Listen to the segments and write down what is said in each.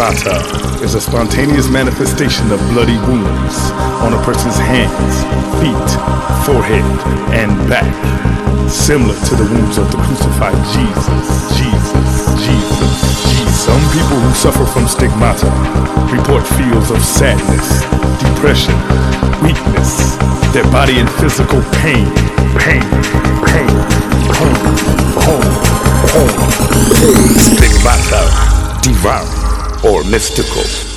Stigmata is a spontaneous manifestation of bloody wounds on a person's hands, feet, forehead, and back, similar to the wounds of the crucified Jesus. Jesus, Jesus, Jesus. Some people who suffer from stigmata report feels of sadness, depression, weakness, their body in physical pain, pain, pain, pain, pain, pain. Stigmata, divine or mystical.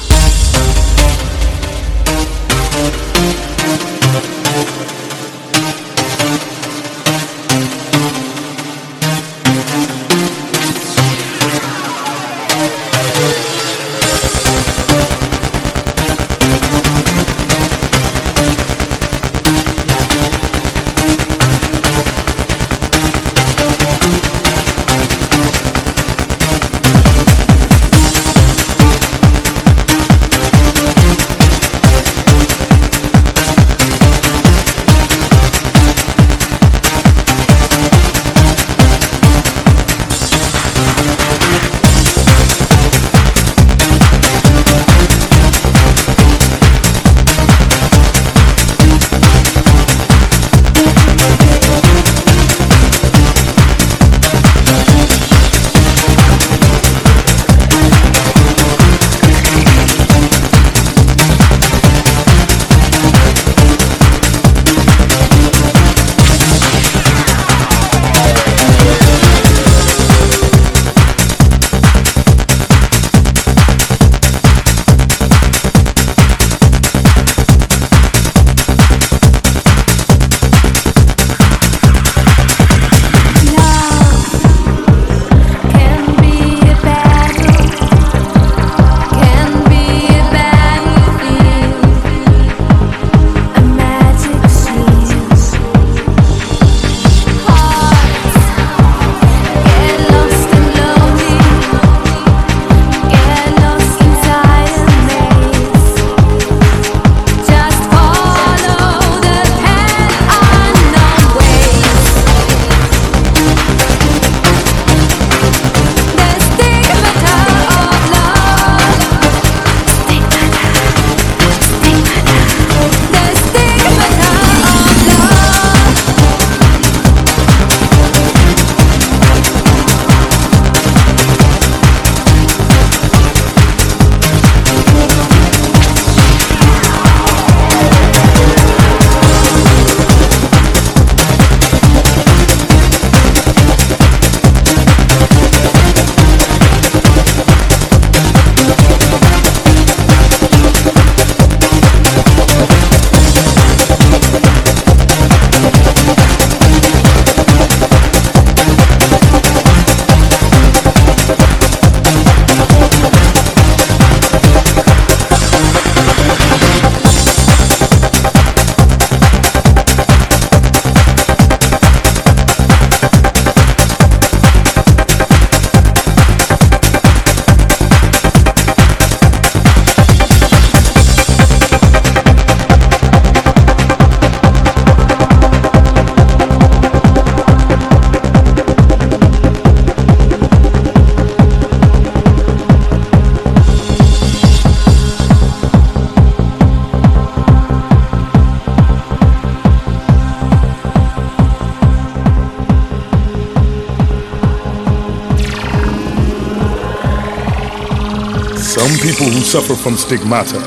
Suffer from stigmata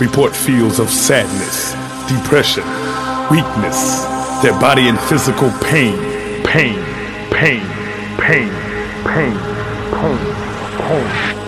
report feels of sadness, depression, weakness, their body in physical pain, pain, pain, pain, pain, pain, pain. When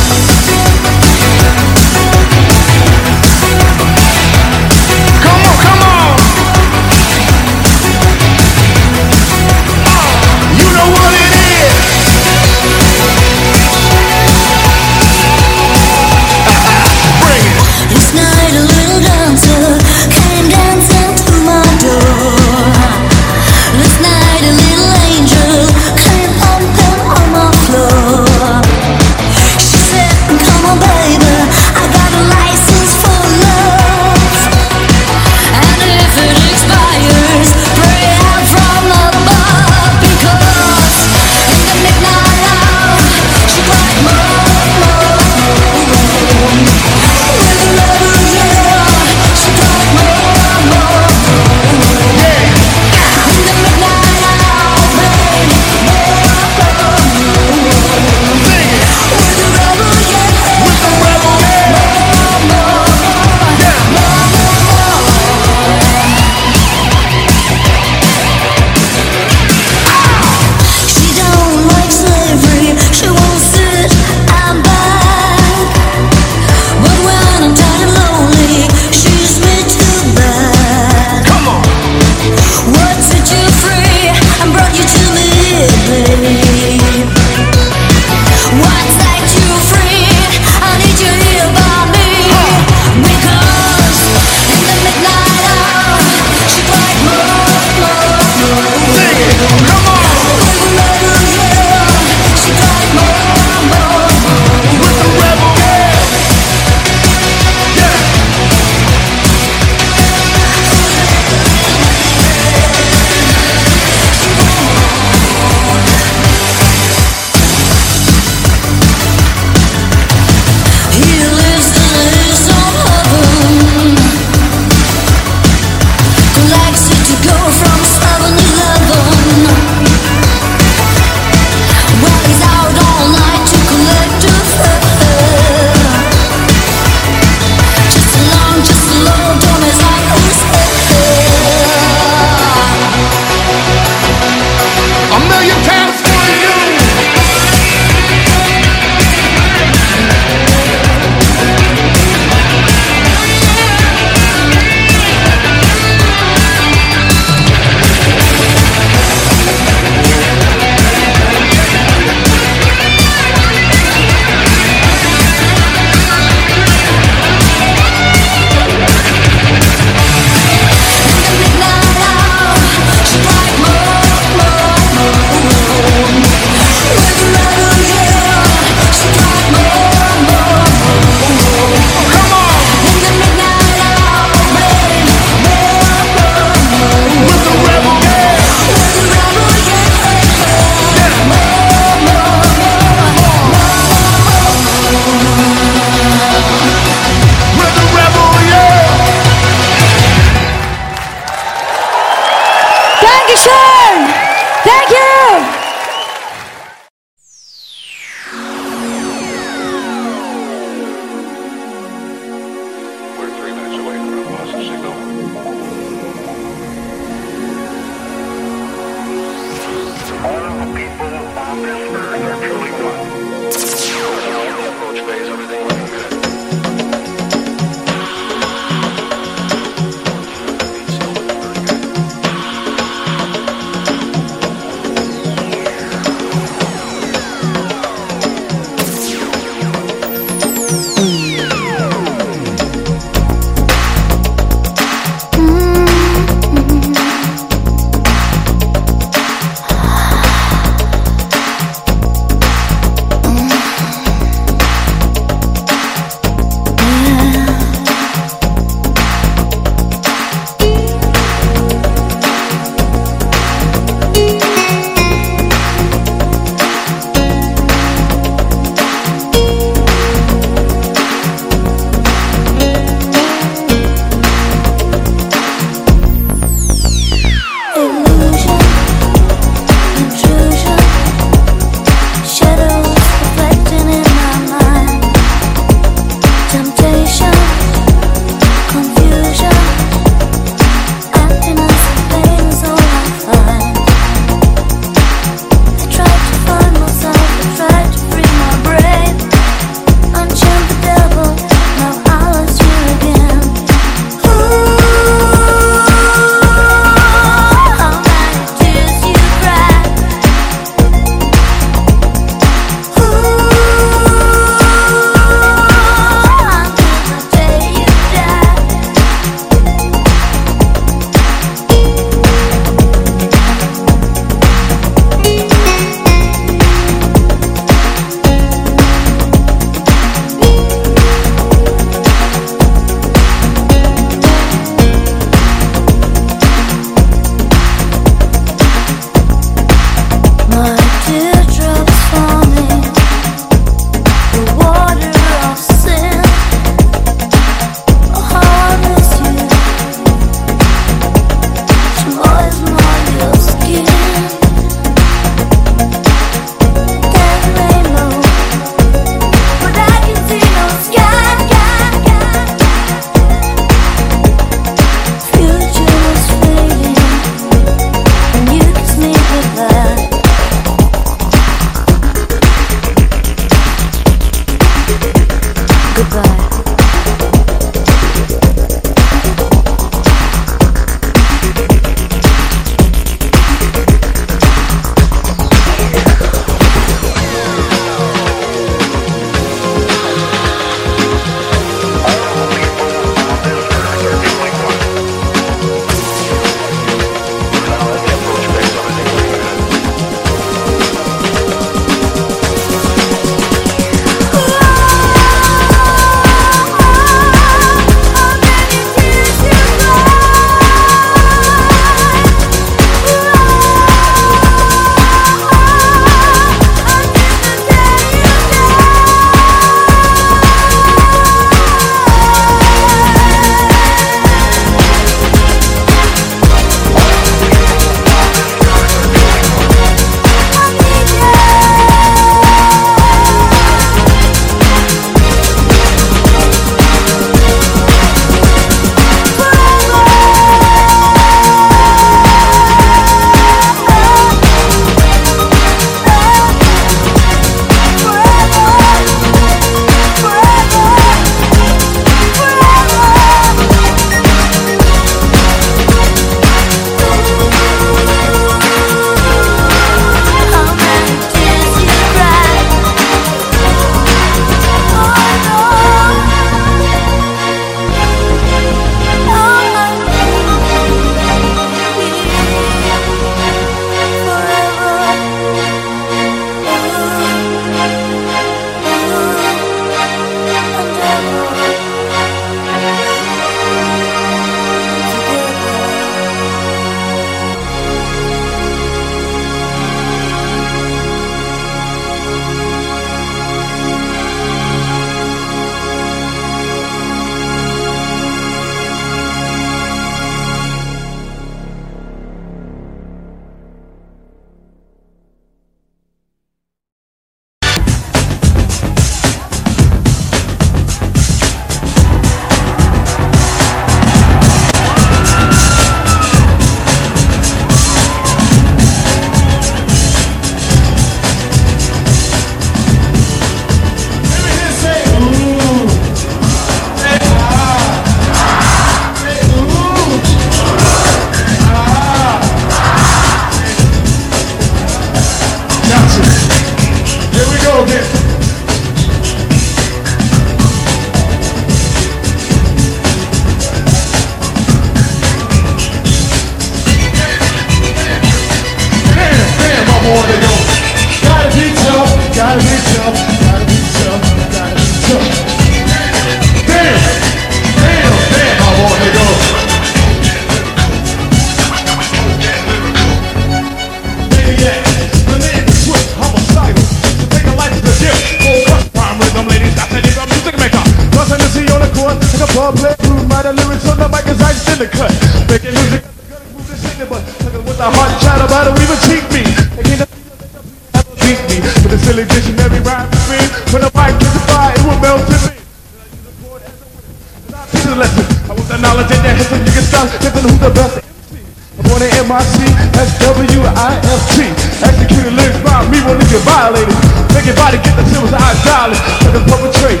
you've violated. Make your body get the chills, eyes dilated. Like a perpetrate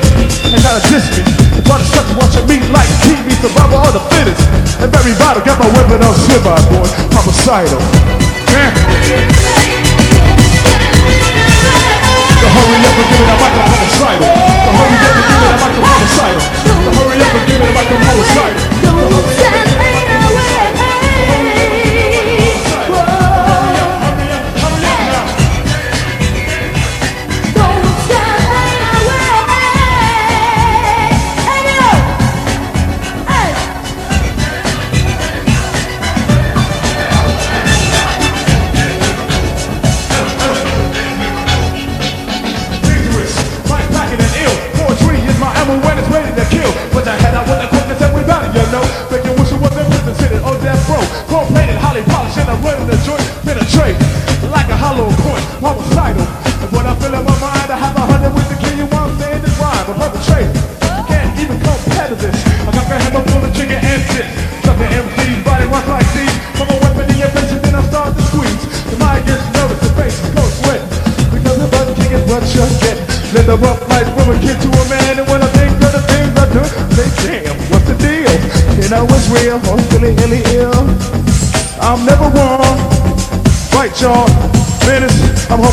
and not a dispute. If all the watch watching me like TV, survival or the fittest. And very vital, got my weapon on shiver, boy. Homicidal. Yeah. So hurry up and give it a mic, I'm homicidal. The hurry up and give it a mic, I'm homicidal. The hurry up and give it a mic, I'm homicidal.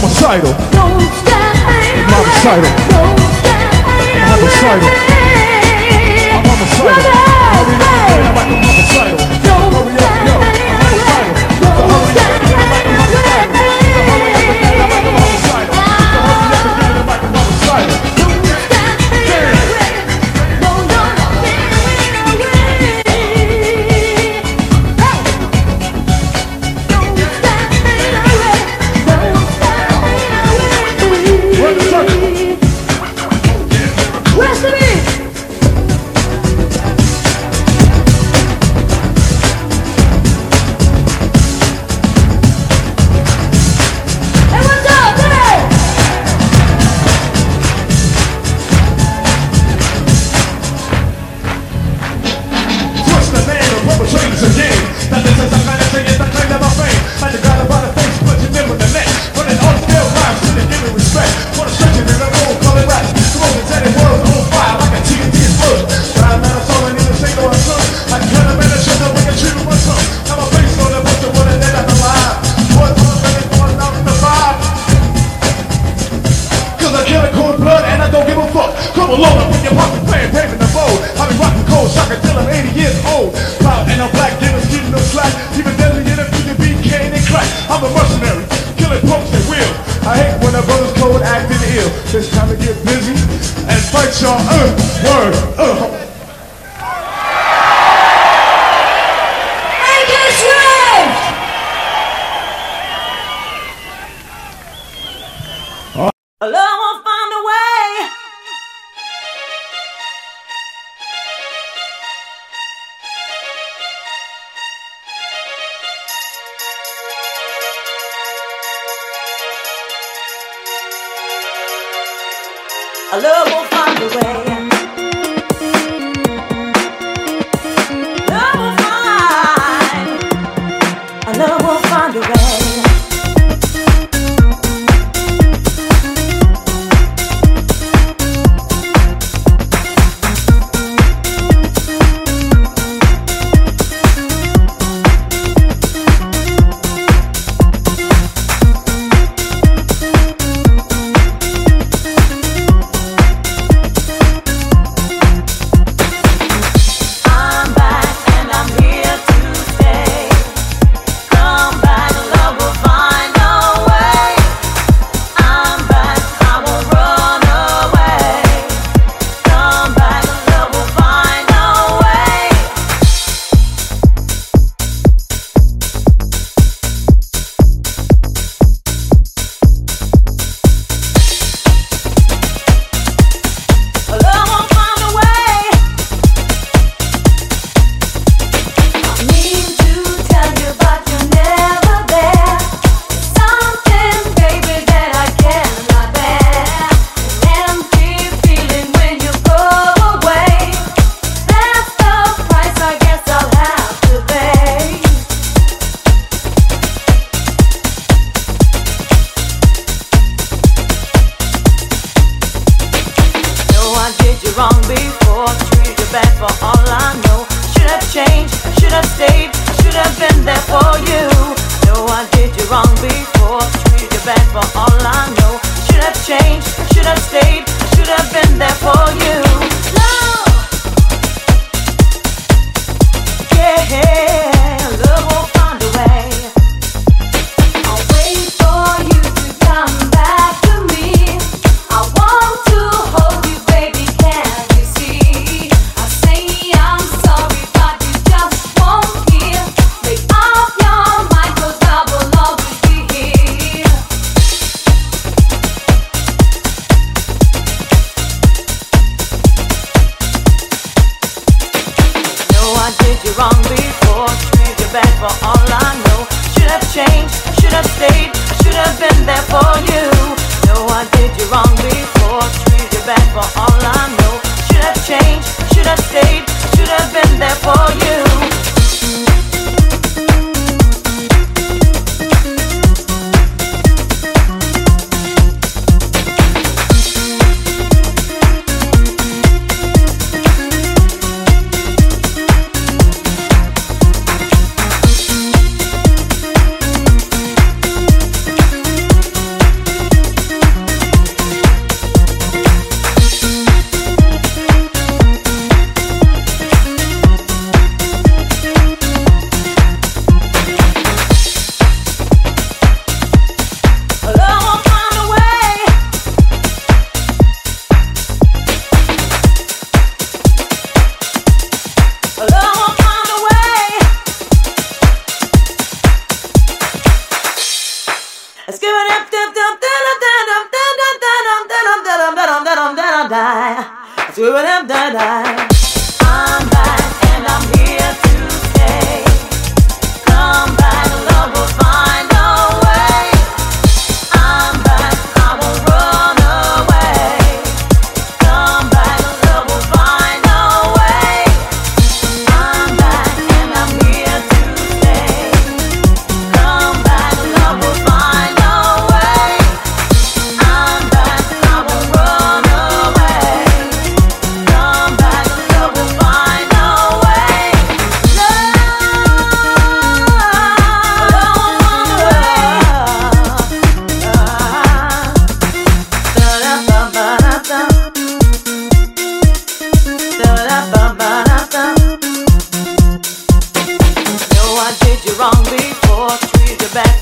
I'm homicidal. I'm homicidal. I'm homicidal. I'm homicidal. I'm homicidal.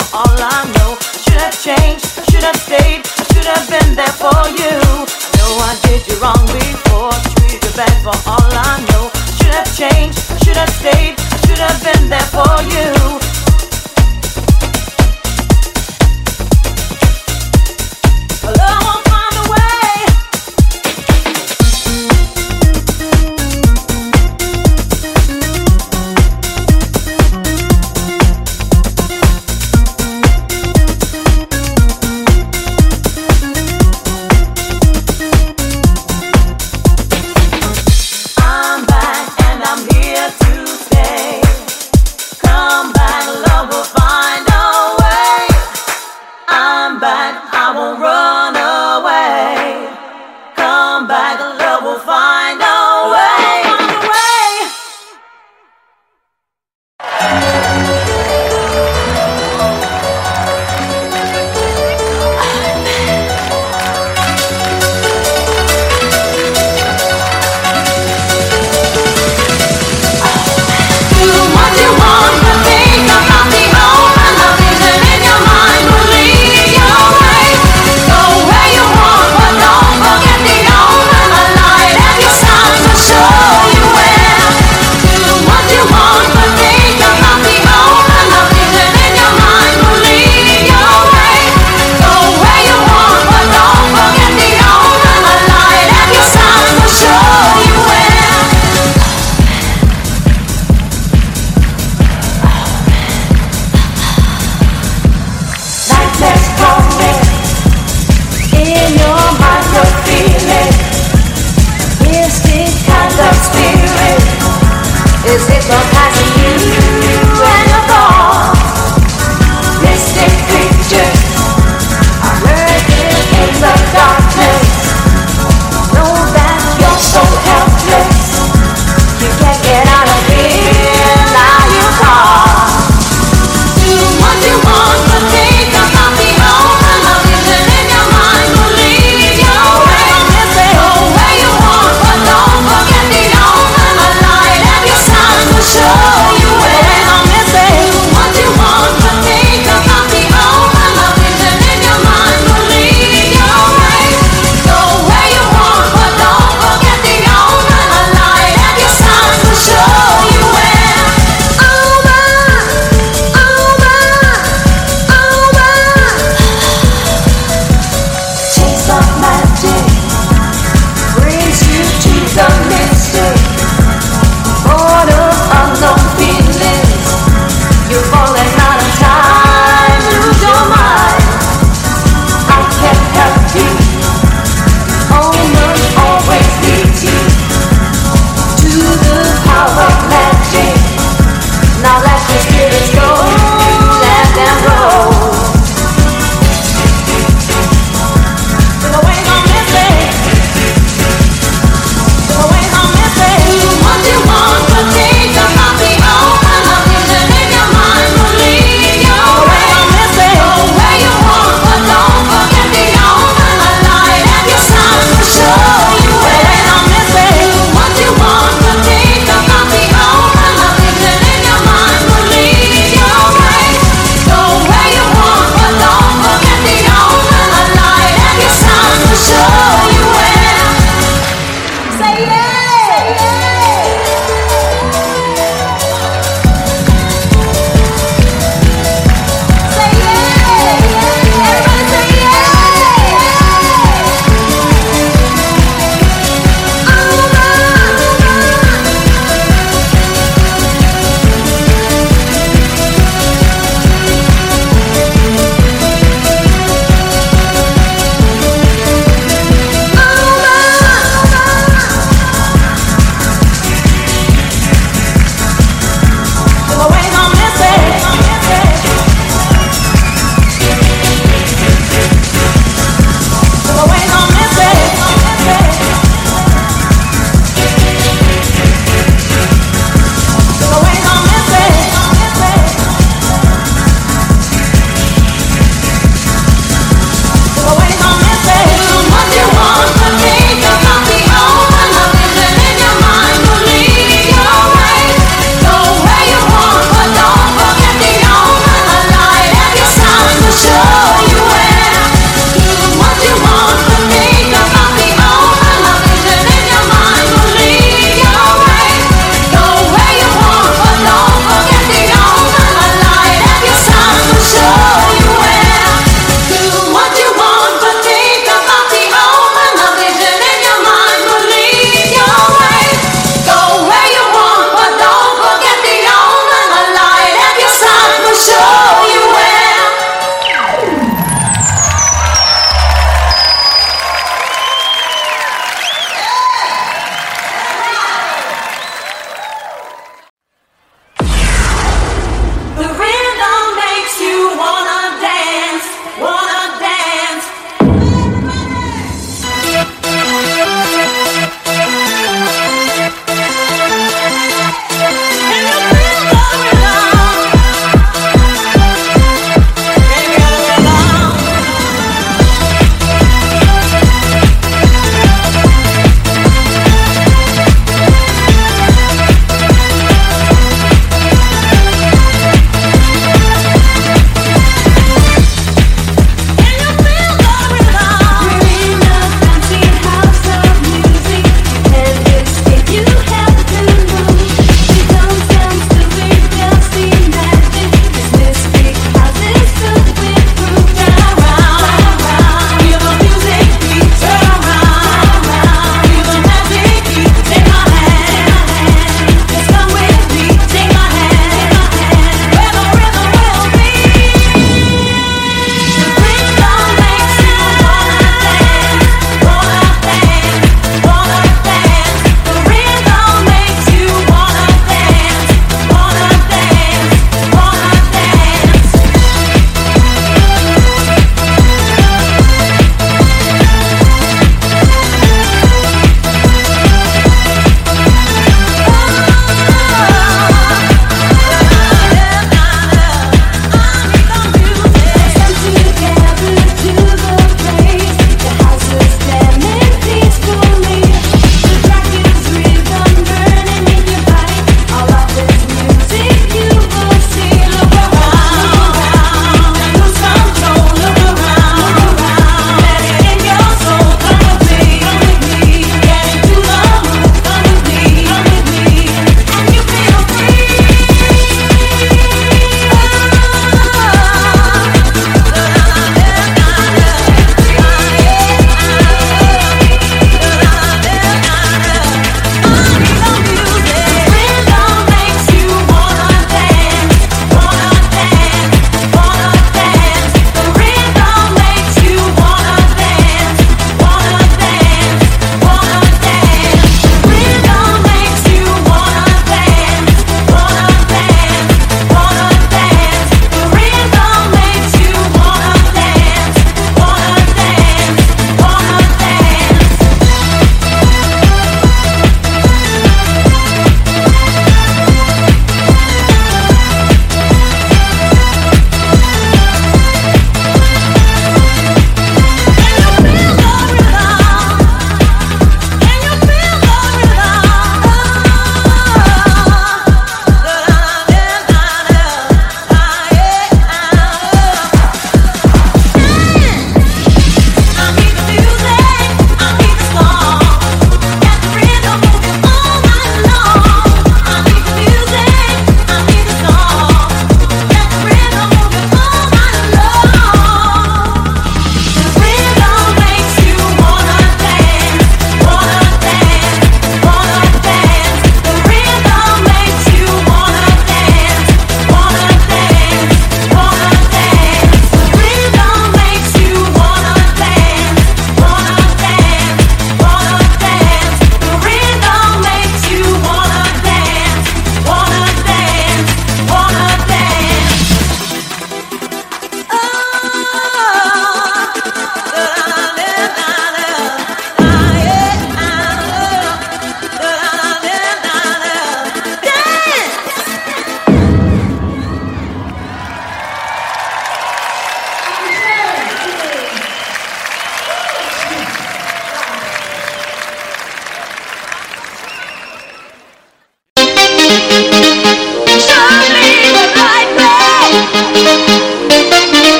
For all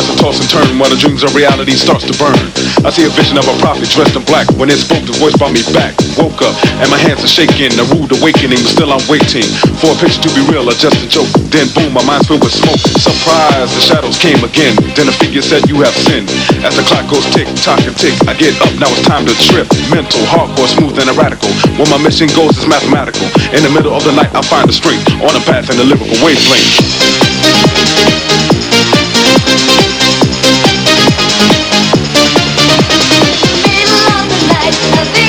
as I toss and turn while the dreams of reality starts to burn. I see a vision of a prophet dressed in black. When it spoke, the voice brought me back. Woke up and my hands are shaking. A rude awakening, still I'm waiting for a picture to be real or just a joke. Then boom, my mind's filled with smoke. Surprise, the shadows came again. Then a figure said, You have sinned. As the clock goes tick, tock and tick, I get up. Now it's time to trip. Mental, hardcore, smooth and radical. When my mission goes is mathematical. In the middle of the night, I find the strength on a path in the lyrical wavelength. Positive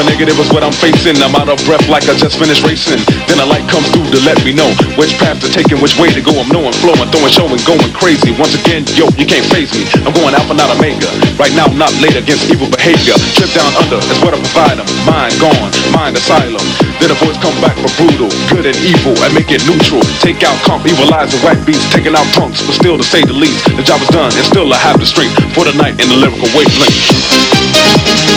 and negative is what I'm facing. I'm out of breath like I just finished racing. Then a light comes through to let me know which path to take and which way to go. I'm knowing, flowing, throwing, showing, going crazy. Once again, yo, you can't phase me. I'm going alpha, not omega. Right now, not late against evil behavior. Trip down under is what I provide them. Mind gone, mind asylum. Then a voice come back for brutal, good and evil, and make it neutral. Take out comp, evilize the whack beats, taking out punks, but still to say the least, the job is done, and still I have the strength for the night in the lyrical wavelength.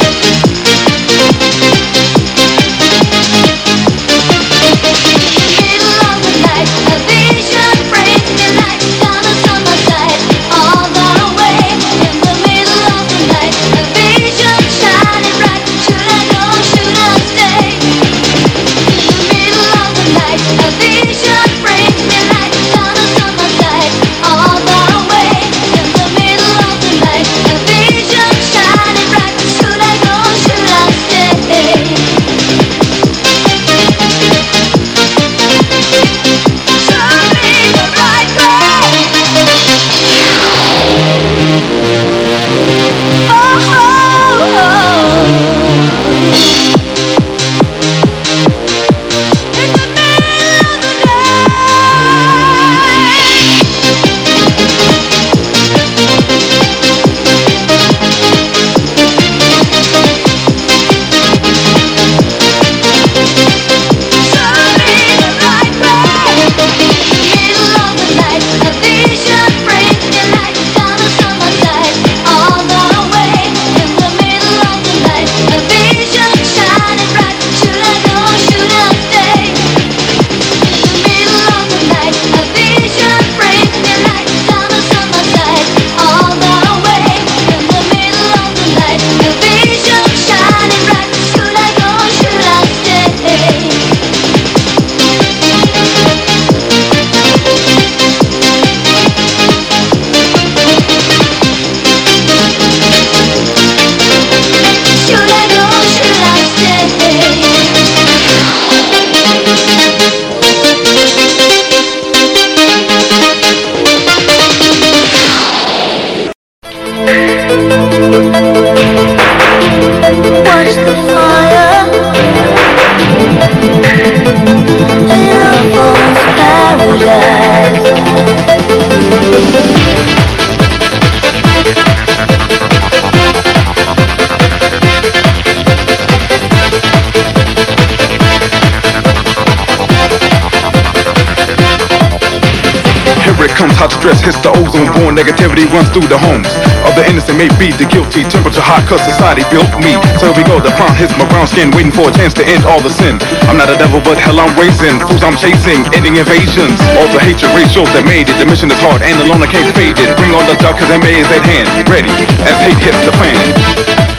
Stress hits the ozone born negativity runs through the homes of the innocent. May be the guilty temperature hot cause society built me. So here we go the pawn hits my brown skin waiting for a chance to end all the sin. I'm not a devil but hell I'm raising fools I'm chasing ending invasions. All the hatred ratios that made it. The mission is hard and I can't fade it. Bring on the dark cause MA is at hand. Ready as hate hits the fan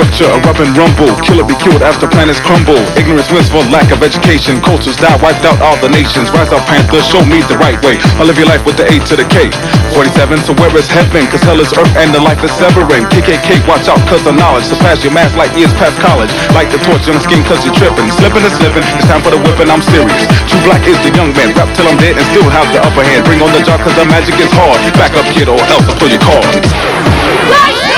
structure, erupt and rumble. Killer be killed after planets crumble. Ignorance wins for lack of education. Cultures die, wiped out all the nations. Rise up, Panther, show me the right way. I live your life with the A to the K. 47, so where is heaven? Cause hell is earth and the life is severing. KKK, watch out cause of knowledge. Surpass your math like years past college. Like the torch on the skin cause you're tripping. Slipping and slipping, it's time for the whipping, I'm serious. True black is the young man. Rap till I'm dead and still have the upper hand. Bring on the jar cause the magic is hard. Back up kid or else I'll pull your card. Right